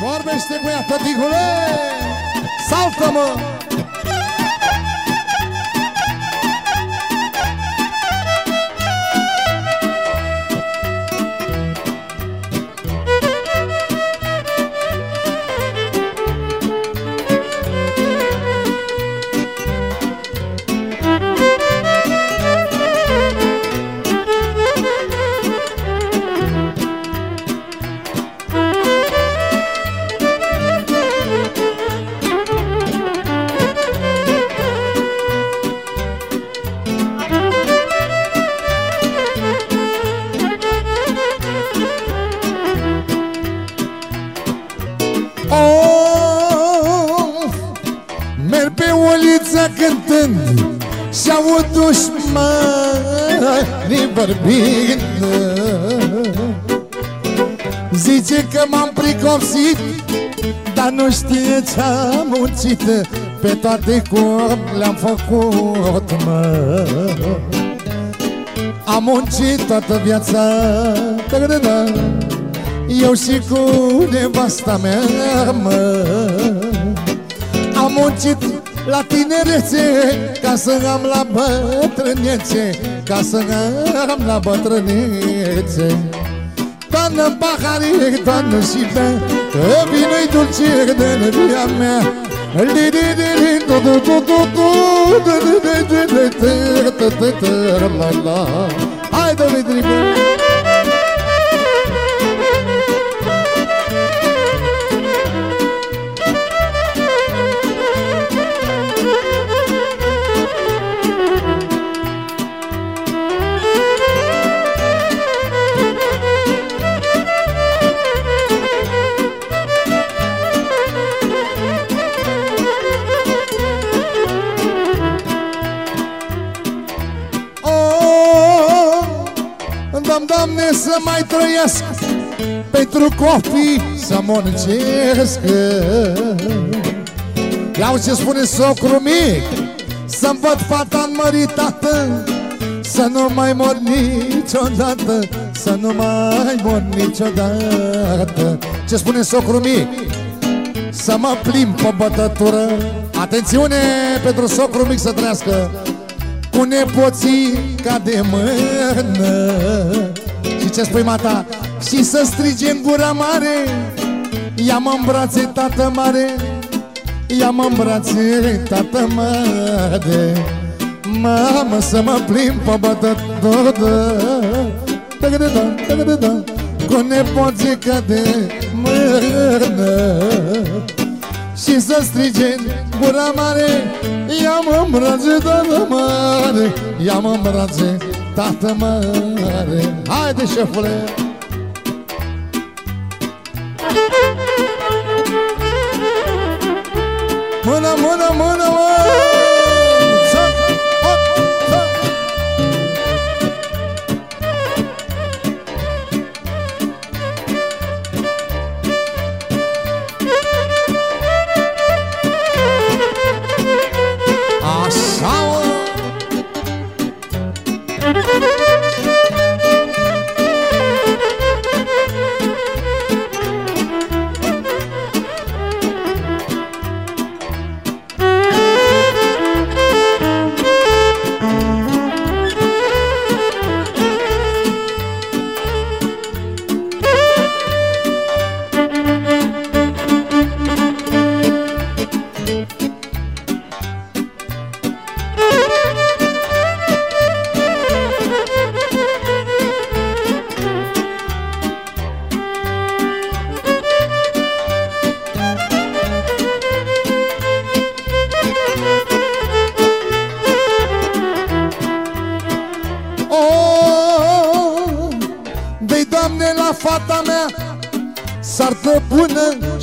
Vorbește cu ea, tăticule! Saltă-mă! Dușmanii vorbind. Zice că m-am pricopsit Dar nu știe ce-am muncit. Pe toate cum le-am făcut, mă. Am muncit toată viața Eu și cu nevasta mea, mă. Am muncit la tinerețe Ca să am la bătrânețe Ca să am la bătrânețe Toană pahare, toană și bea Că vină-i dulce de via mea Hai, Dimitri, Doamne, să mai trăiesc Pentru copii să muncesc. Iau ce spune socru mic Să-mi văd fata înmăritată Să nu mai mor niciodată Să nu mai mor niciodată. Ce spune socru mic Să mă plimb pe bătătură. Atențiune pentru socru mic să trăiască Cu nepoții ca de mână. Ce spui mata? Și să strige în gura mare. Ia-mă în brațe, tată mare. Ia-mă în brațe, tată mare. Mamă, să mă plimb pe bătătoră Cu nepoții ca de mână Și să strige în gura mare Ia-mă în brațe, tată mare Ia-mă în brațe, tată mare Haide, șefule! Mână, mână, mână, mână!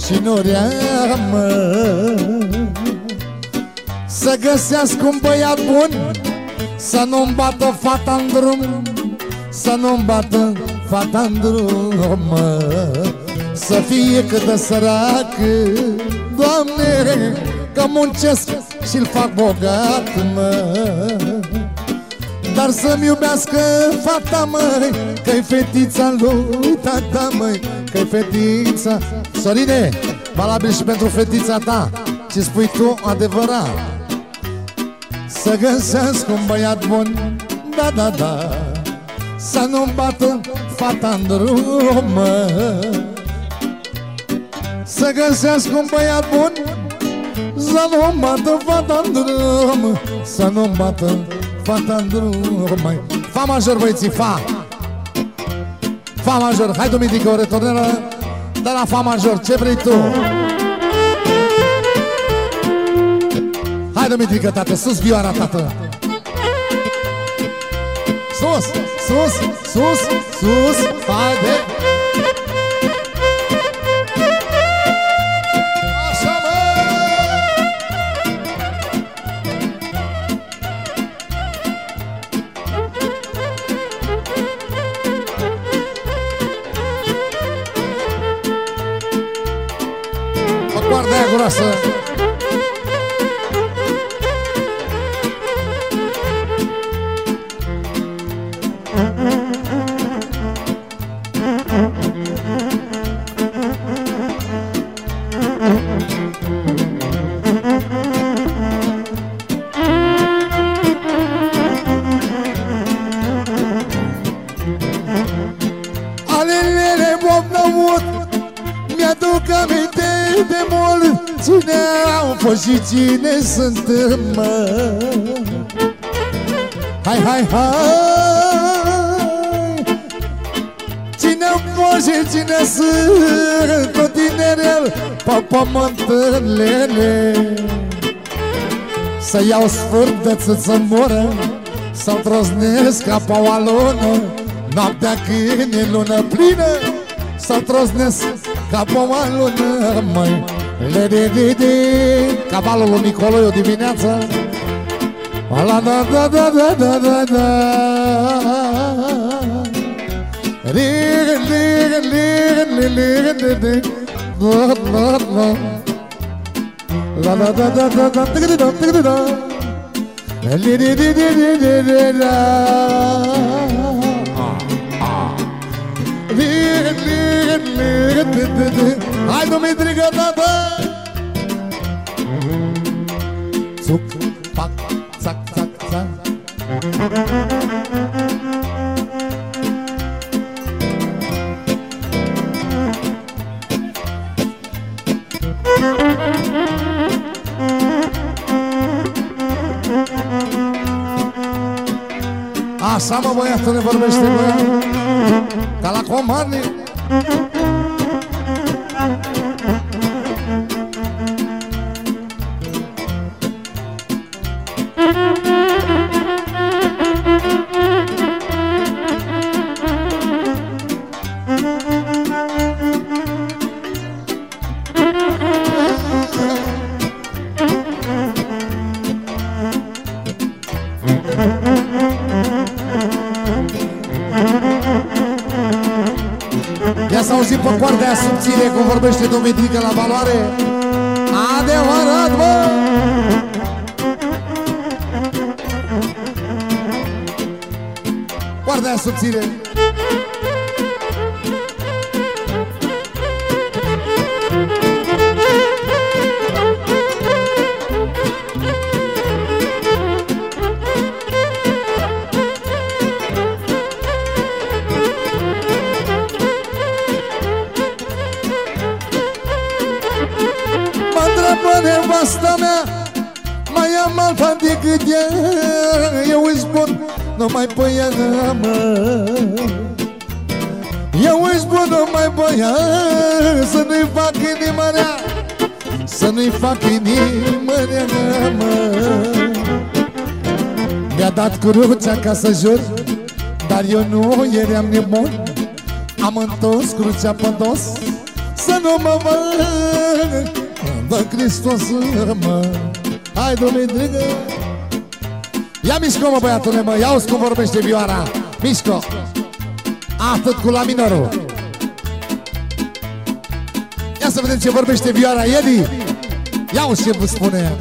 Bună și noreamă Să găsească un băiat bun Să nu-mi bată fata în drum Să nu-mi bată fata în drum Să fie cât de săracă Doamne, că muncesc și-l fac bogat, mă. Dar să-mi iubească fata, măi Că-i fetița lui tata, măi că fetița. Sorine, valabil și pentru fetița ta. Ce spui tu adevărat? Să găsesc un băiat bun. Da, da, da. Să nu-mi bată fata în drum Să găsesc un băiat bun. Să nu-mi bată fata în drum. Să nu-mi bată fata în drum Fa major, băieții, fa! Fa major, hai Duminică, o retornelă de la Fa major, ce vrei tu? Hai Duminică, tată, sus vioara, tată. Sus, sus, sus, sus, haide! Alelele, bom, Mi-aduc aminte de mult Cine au fost și cine sunt, mă. Hai, hai, hai. Cine au fost și cine sunt Tot tinerel pe pământările Să iau sfârt de țâță moră Să-l troznesc ca pe o alună Noaptea când e lună plină Să-l troznesc ca pe o alună, măi. Le de de de Cavalul lui Nicolo o dimineață. La da da da da da da da. Lig lig lig lig lig lig La la la La da da da da da da da. Da da Li di di di di di di da Lig Hai, Dumitrică, tată! Țuc, pac, țac, țac, țac Așa mă băiatul ne vorbește băiat. Ca la comandii poartă aia subțire, cum vorbește Domnitrică la valoare. Adevărat, bă! Poartă aia subțire. Alta decât ea Eu îți spun numai pe ea, mă. Eu îți spun numai pe ea Să nu-i fac inima rea Să nu-i fac inima rea, mă. Mi-a dat crucea ca să jur Dar eu nu eram nebun. Am întors crucea pe dos Să nu mă văd Dă Hristos mă Hai, Dumitrică Ia mișco, mă, băiatule, mă Ia-uzi cum vorbește vioara. Mișco Atât cu la minorul. Ia să vedem ce vorbește vioara Edi Ia-uzi ce vă spune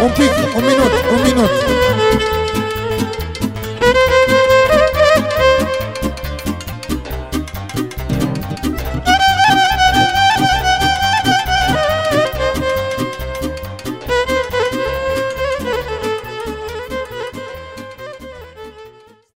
ea pic, un minut, un minut